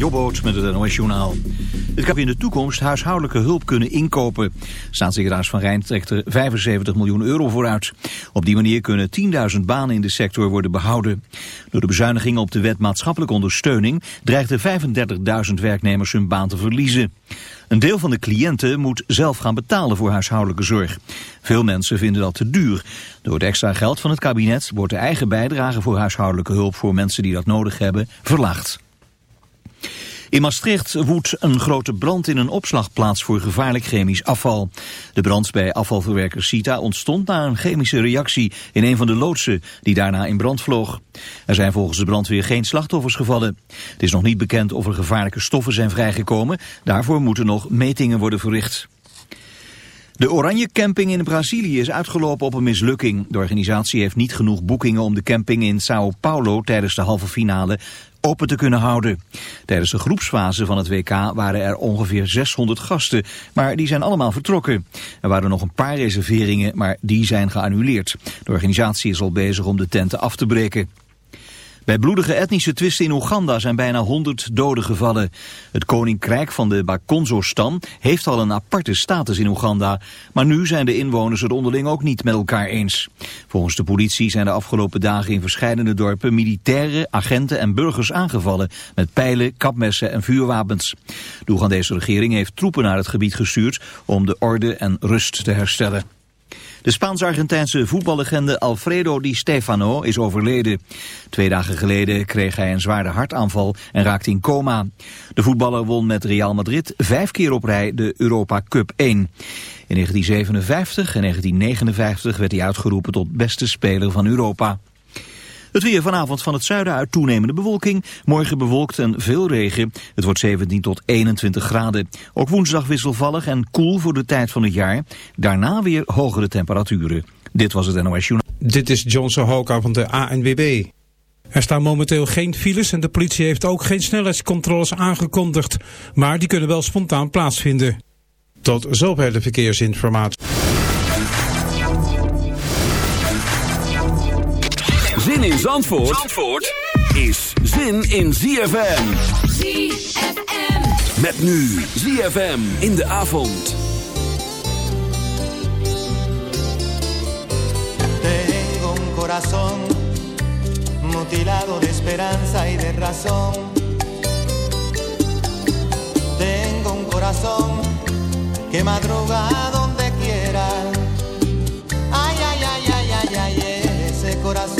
Jobboot met het NOS Journaal. Het kabinet in de toekomst huishoudelijke hulp kunnen inkopen. Staatssecretaris Van Rijn trekt er 75 miljoen euro voor uit. Op die manier kunnen 10.000 banen in de sector worden behouden. Door de bezuinigingen op de wet maatschappelijke ondersteuning... dreigden 35.000 werknemers hun baan te verliezen. Een deel van de cliënten moet zelf gaan betalen voor huishoudelijke zorg. Veel mensen vinden dat te duur. Door het extra geld van het kabinet wordt de eigen bijdrage voor huishoudelijke hulp voor mensen die dat nodig hebben verlaagd. In Maastricht woedt een grote brand in een opslagplaats voor gevaarlijk chemisch afval. De brand bij afvalverwerker Sita ontstond na een chemische reactie in een van de loodsen die daarna in brand vloog. Er zijn volgens de brandweer geen slachtoffers gevallen. Het is nog niet bekend of er gevaarlijke stoffen zijn vrijgekomen. Daarvoor moeten nog metingen worden verricht. De Oranje Camping in Brazilië is uitgelopen op een mislukking. De organisatie heeft niet genoeg boekingen om de camping in Sao Paulo tijdens de halve finale open te kunnen houden. Tijdens de groepsfase van het WK waren er ongeveer 600 gasten, maar die zijn allemaal vertrokken. Er waren nog een paar reserveringen, maar die zijn geannuleerd. De organisatie is al bezig om de tenten af te breken. Bij bloedige etnische twisten in Oeganda zijn bijna 100 doden gevallen. Het koninkrijk van de Bakonzo-stam heeft al een aparte status in Oeganda. Maar nu zijn de inwoners het onderling ook niet met elkaar eens. Volgens de politie zijn de afgelopen dagen in verschillende dorpen militairen, agenten en burgers aangevallen met pijlen, kapmessen en vuurwapens. De Oegandese regering heeft troepen naar het gebied gestuurd om de orde en rust te herstellen. De Spaans-Argentijnse voetballegende Alfredo Di Stefano is overleden. Twee dagen geleden kreeg hij een zware hartaanval en raakte in coma. De voetballer won met Real Madrid vijf keer op rij de Europa Cup 1. In 1957 en 1959 werd hij uitgeroepen tot beste speler van Europa. Het weer vanavond van het zuiden uit toenemende bewolking. Morgen bewolkt en veel regen. Het wordt 17 tot 21 graden. Ook woensdag wisselvallig en koel voor de tijd van het jaar. Daarna weer hogere temperaturen. Dit was het NOS Journal. Dit is Johnson Hoka van de ANWB. Er staan momenteel geen files en de politie heeft ook geen snelheidscontroles aangekondigd. Maar die kunnen wel spontaan plaatsvinden. Tot zover de verkeersinformatie. Zin in Zandvoort, Zandvoort is zin in ZFM. ZFM. Met nu ZFM in de avond. Tengo un corazón mutilado de esperanza y de razón. Tengo un corazón que madruga donde quiera. Ay, ay, ay, ay, ay, ay, ese corazón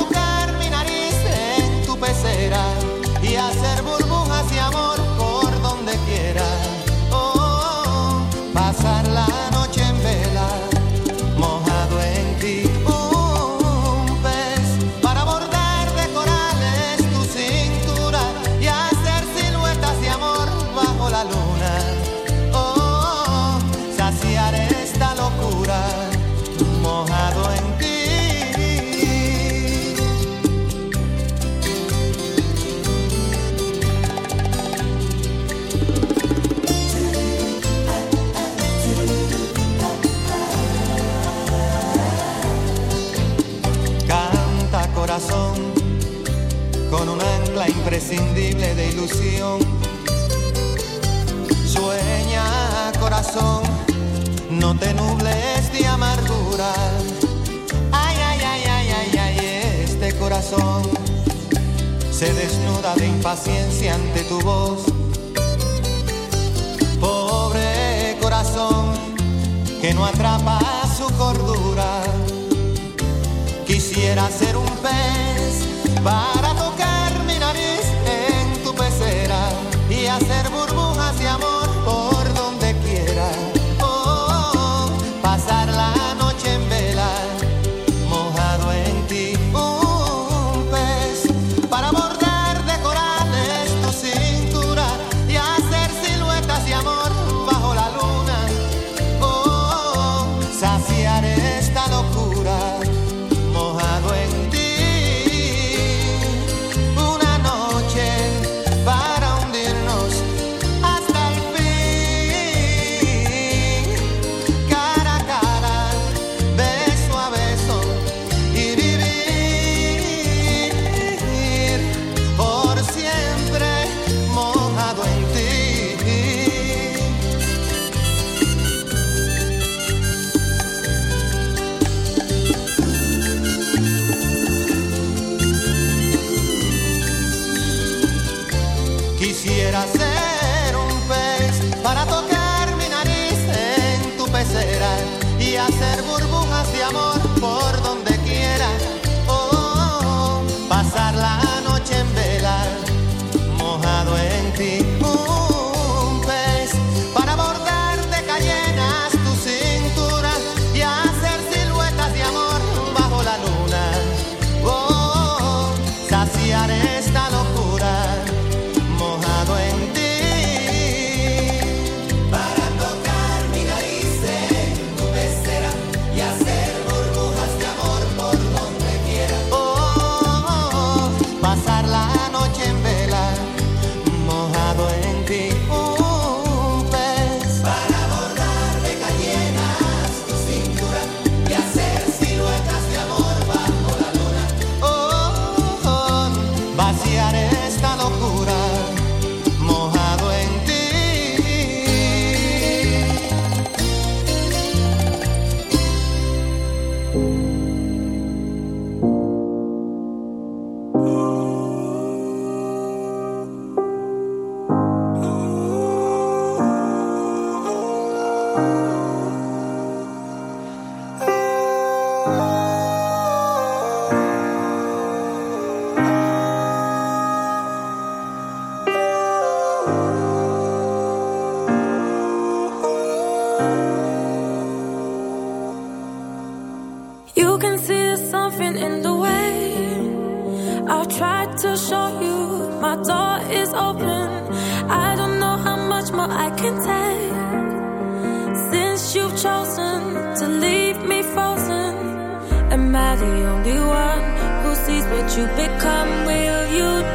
y hacer burbujas de amor por donde quiera.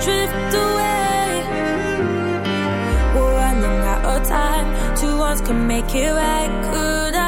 drift away. We're running out of time. Two ones can make it right. Could I?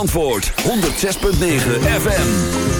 ZFM's antwoord, 106.9 FM.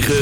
106.9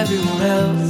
everyone else.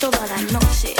toda la noche.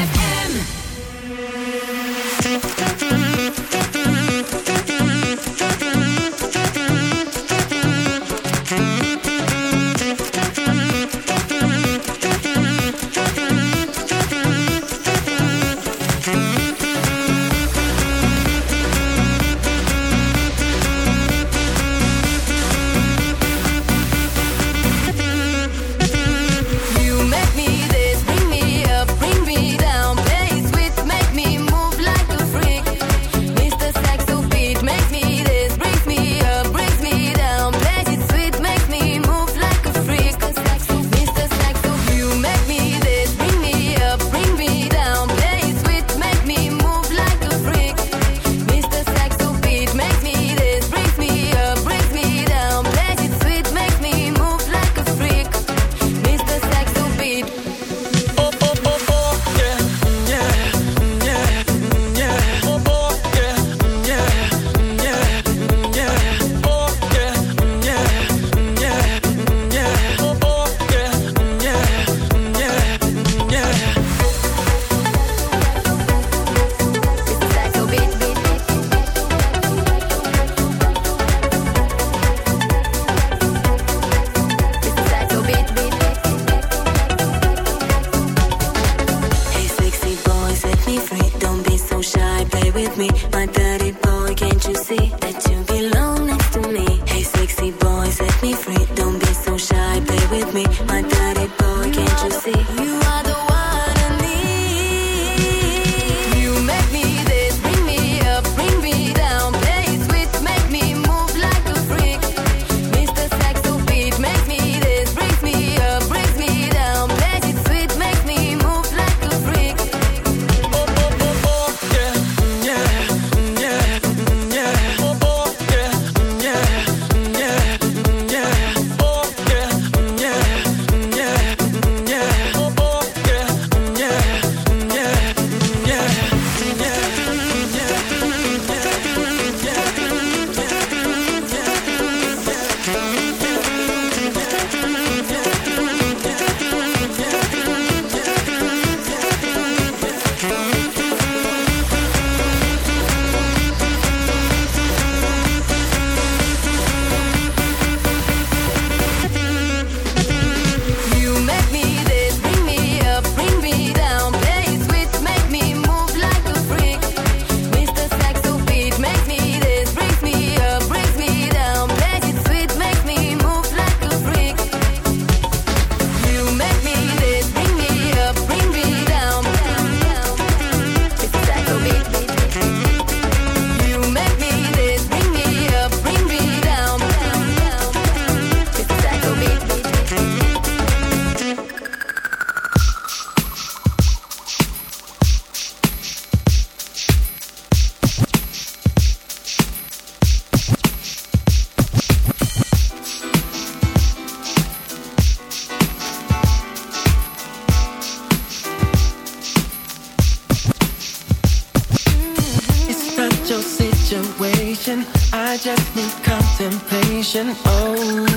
Oh.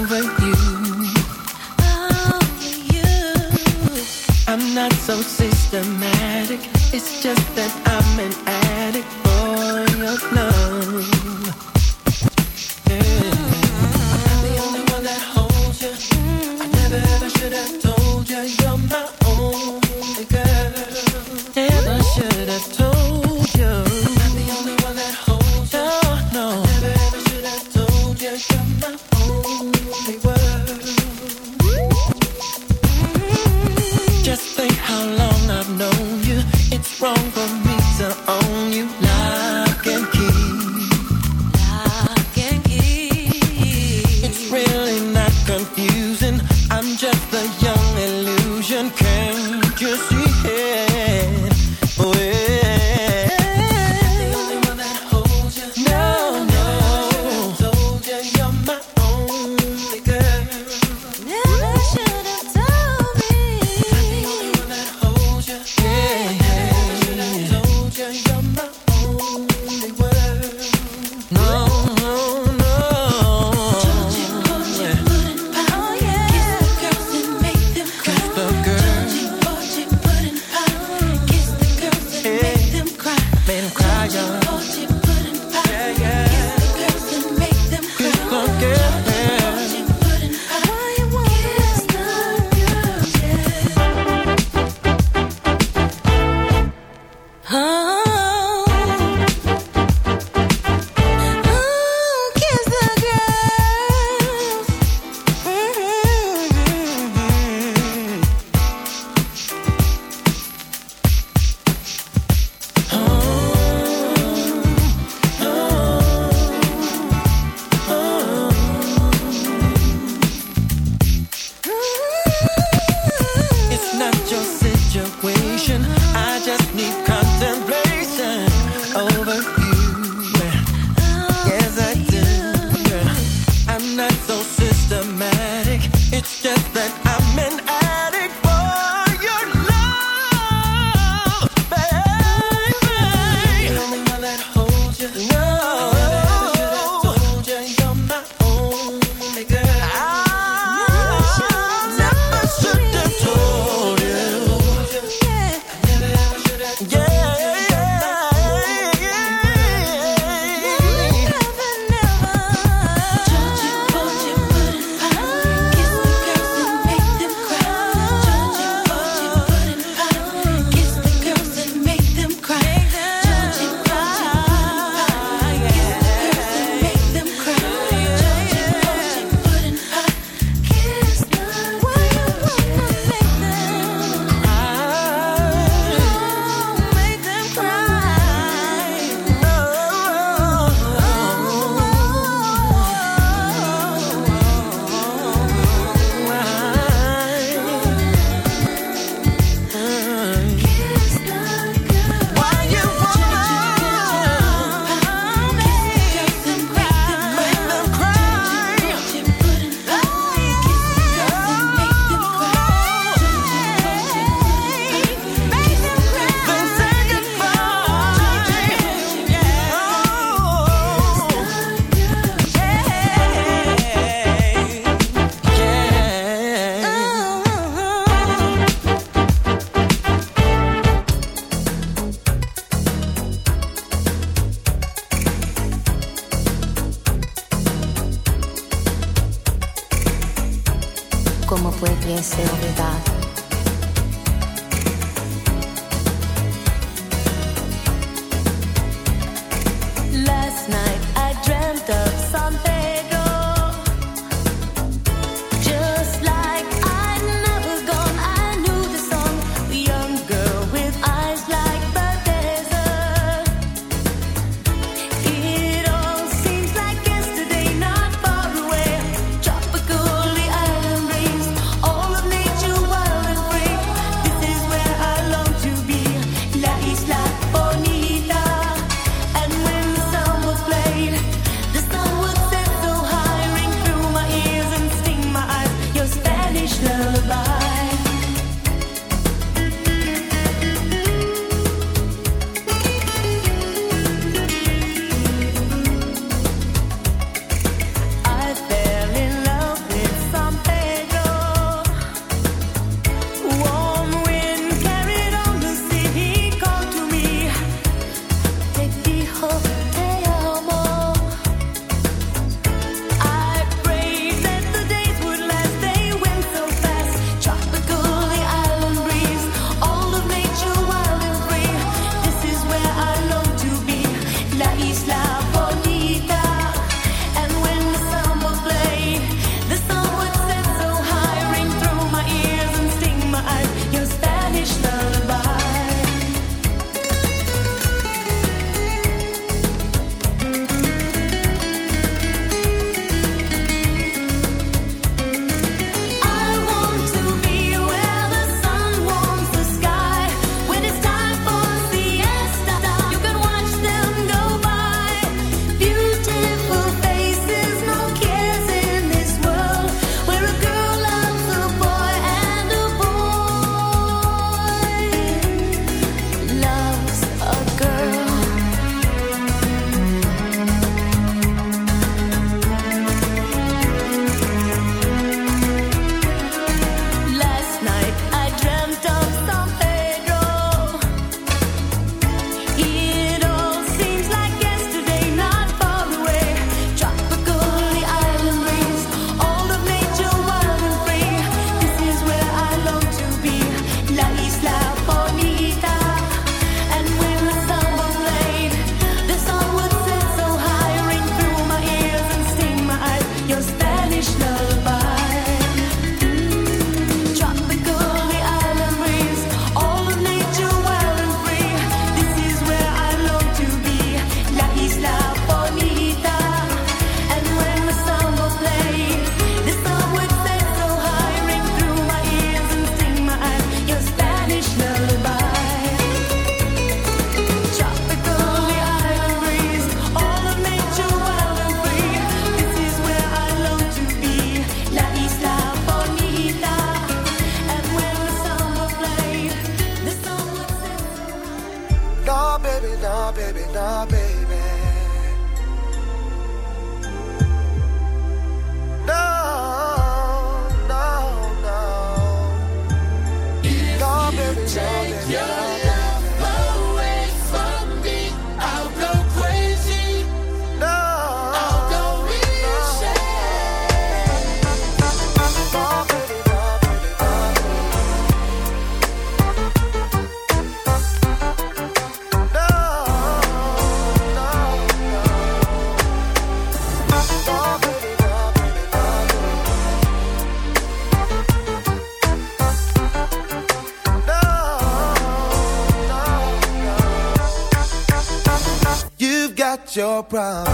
problem